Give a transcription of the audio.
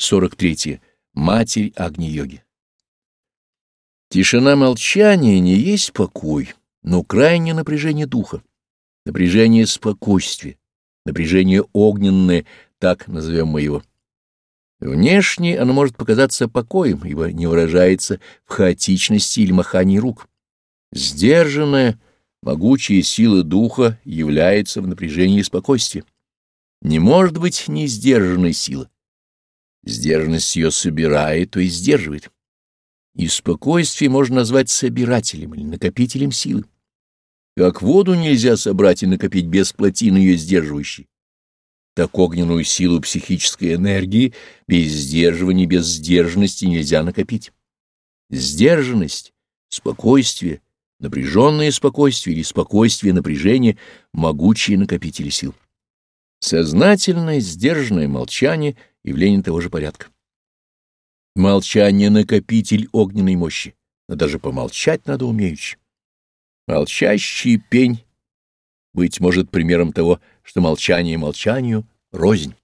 43. Матерь Агни-йоги. Тишина молчания не есть покой, но крайнее напряжение духа, напряжение спокойствия, напряжение огненное, так назовем мы его. Внешне оно может показаться покоем, ибо не выражается в хаотичности или махании рук. Сдержанная, могучая сила духа является в напряжении спокойствия. Не может быть несдержанной силы. Сдержанность ее собирает, то есть сдерживает. И спокойствие можно назвать собирателем или накопителем силы. Как воду нельзя собрать и накопить без плотины ее сдерживающей, так огненную силу психической энергии без сдерживания, без сдержанности нельзя накопить. Сдержанность, спокойствие, напряженное спокойствие или спокойствие напряжение — могучие накопители сил. Сознательное, сдержанное молчание — явление того же порядка. Молчание — накопитель огненной мощи, но даже помолчать надо умеючи. Молчащий пень, быть может, примером того, что молчание молчанию рознь.